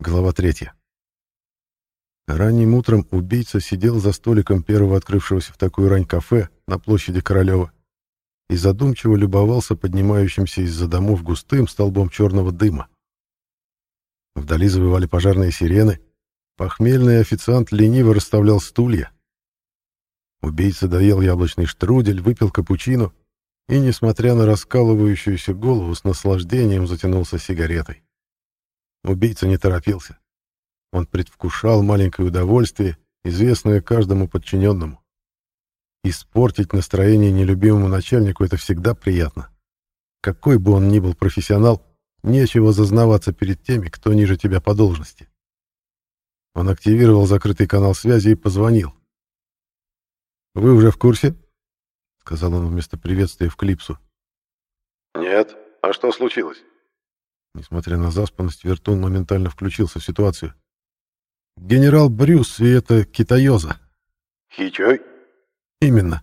Глава третья. Ранним утром убийца сидел за столиком первого открывшегося в такую рань кафе на площади Королева и задумчиво любовался поднимающимся из-за домов густым столбом черного дыма. Вдали завывали пожарные сирены, похмельный официант лениво расставлял стулья. Убийца доел яблочный штрудель, выпил капучино и, несмотря на раскалывающуюся голову, с наслаждением затянулся сигаретой. Убийца не торопился. Он предвкушал маленькое удовольствие, известное каждому подчиненному. Испортить настроение нелюбимому начальнику — это всегда приятно. Какой бы он ни был профессионал, нечего зазнаваться перед теми, кто ниже тебя по должности. Он активировал закрытый канал связи и позвонил. «Вы уже в курсе?» — сказал он вместо приветствия в клипсу. «Нет. А что случилось?» Несмотря на заспанность, Вертун моментально включился в ситуацию. «Генерал Брюс и это Китаёза». «Хичой?» «Именно.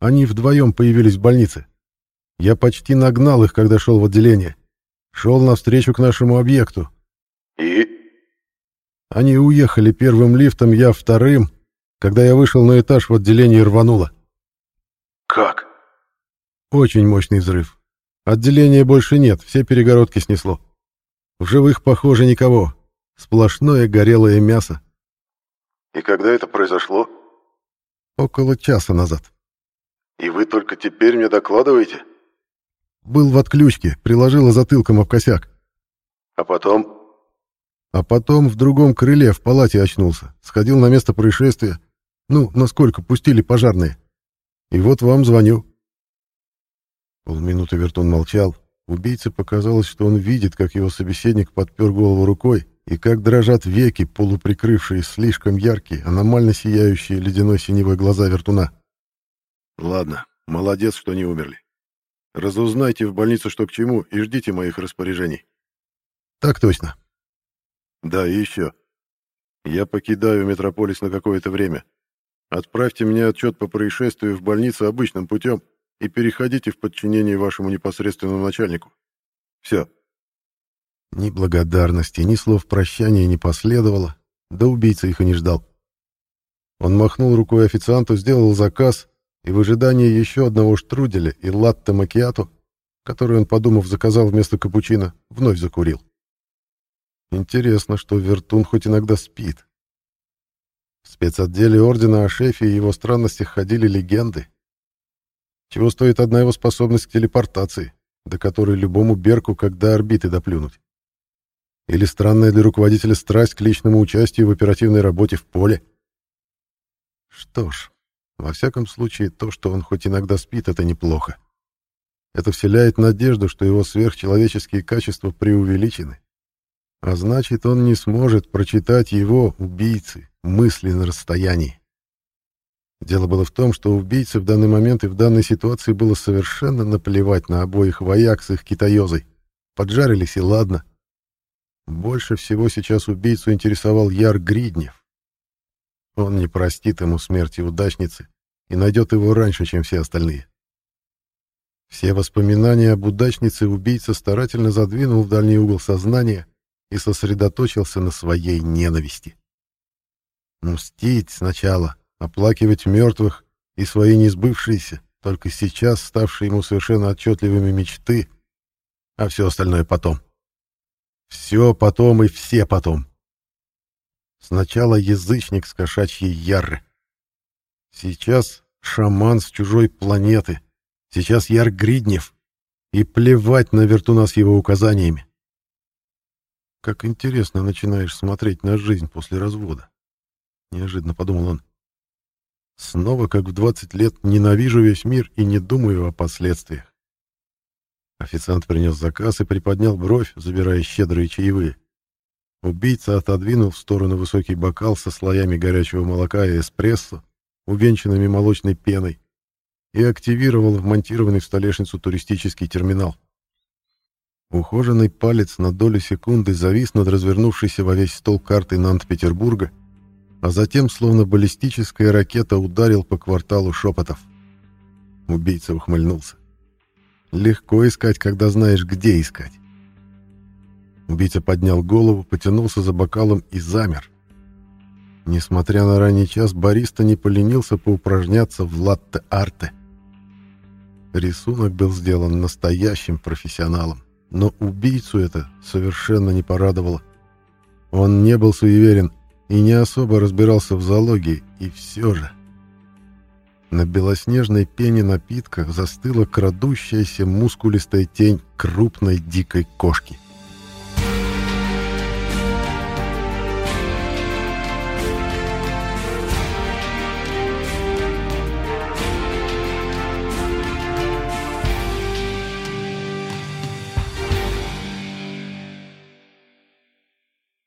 Они вдвоем появились в больнице. Я почти нагнал их, когда шел в отделение. Шел навстречу к нашему объекту. И? Они уехали первым лифтом, я вторым. Когда я вышел на этаж, в отделении рвануло. Как? Очень мощный взрыв. Отделения больше нет, все перегородки снесло. В живых, похоже, никого. Сплошное горелое мясо. И когда это произошло? Около часа назад. И вы только теперь мне докладываете? Был в отключке, приложила затылком об косяк. А потом? А потом в другом крыле в палате очнулся. Сходил на место происшествия. Ну, насколько пустили пожарные. И вот вам звоню. Полминуты Вертун молчал. Убийце показалось, что он видит, как его собеседник подпер голову рукой, и как дрожат веки, полуприкрывшие слишком яркие, аномально сияющие ледяной синевой глаза Вертуна. «Ладно, молодец, что не умерли. Разузнайте в больницу, что к чему, и ждите моих распоряжений». «Так точно». «Да, и еще. Я покидаю Метрополис на какое-то время. Отправьте мне отчет по происшествию в больницу обычным путем и переходите в подчинение вашему непосредственному начальнику. Все». Ни благодарности, ни слов прощания не последовало, да убийца их и не ждал. Он махнул рукой официанту, сделал заказ и в ожидании еще одного штруделя и латте макиато, который он, подумав, заказал вместо капучино, вновь закурил. Интересно, что Вертун хоть иногда спит. В спецотделе Ордена о шефе и его странностях ходили легенды. Чего стоит одна его способность к телепортации, до которой любому Берку когда орбиты доплюнуть. Или странная для руководителя страсть к личному участию в оперативной работе в поле. Что ж, во всяком случае, то, что он хоть иногда спит, это неплохо. Это вселяет надежду, что его сверхчеловеческие качества преувеличены. А значит, он не сможет прочитать его, убийцы, мысли на расстоянии. Дело было в том, что убийце в данный момент и в данной ситуации было совершенно наплевать на обоих вояк с их китаёзой. Поджарились и ладно. Больше всего сейчас убийцу интересовал Яр Гриднев. Он не простит ему смерти удачницы и найдет его раньше, чем все остальные. Все воспоминания об удачнице убийца старательно задвинул в дальний угол сознания и сосредоточился на своей ненависти. Мстить сначала, оплакивать мертвых и свои несбывшиеся, только сейчас ставшие ему совершенно отчетливыми мечты, а все остальное потом. Все потом и все потом. Сначала язычник с кошачьей яры. Сейчас шаман с чужой планеты. Сейчас Яр Гриднев. И плевать на вертуна с его указаниями. Как интересно начинаешь смотреть на жизнь после развода. Неожиданно подумал он. Снова, как в 20 лет, ненавижу весь мир и не думаю о последствиях. Официант принес заказ и приподнял бровь, забирая щедрые чаевые. Убийца отодвинул в сторону высокий бокал со слоями горячего молока и эспрессо, увенчанными молочной пеной, и активировал вмонтированный в столешницу туристический терминал. Ухоженный палец на долю секунды завис над развернувшейся во весь стол картой Нант-Петербурга, а затем, словно баллистическая ракета, ударил по кварталу шепотов. Убийца ухмыльнулся. Легко искать, когда знаешь, где искать. Убийца поднял голову, потянулся за бокалом и замер. Несмотря на ранний час, бариста не поленился поупражняться в латте-арте. Рисунок был сделан настоящим профессионалом, но убийцу это совершенно не порадовало. Он не был суеверен и не особо разбирался в зоологии, и все же... На белоснежной пене напитка застыла крадущаяся мускулистая тень крупной дикой кошки —